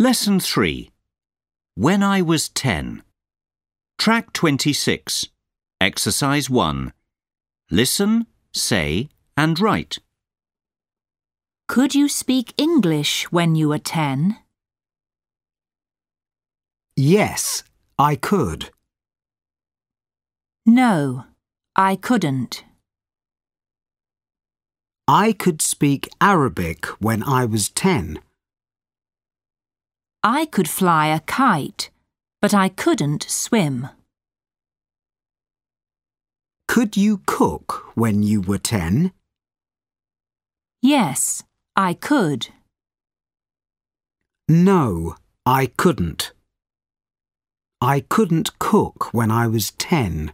Lesson 3. When I was 10. Track 26. Exercise 1. Listen, say, and write. Could you speak English when you were ten? Yes, I could. No, I couldn't. I could speak Arabic when I was 10. I could fly a kite, but I couldn't swim. Could you cook when you were 10? Yes, I could. No, I couldn't. I couldn't cook when I was 10.